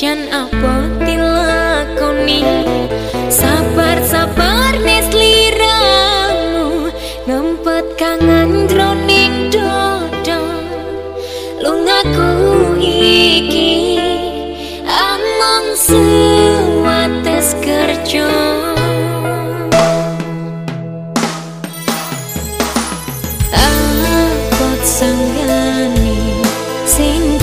Senajan apa dilakoni? Sabar sabar nes liramu. Ngempet kangen droning dodo Lungaku iki Among sewates kerja. Apot sanggani sing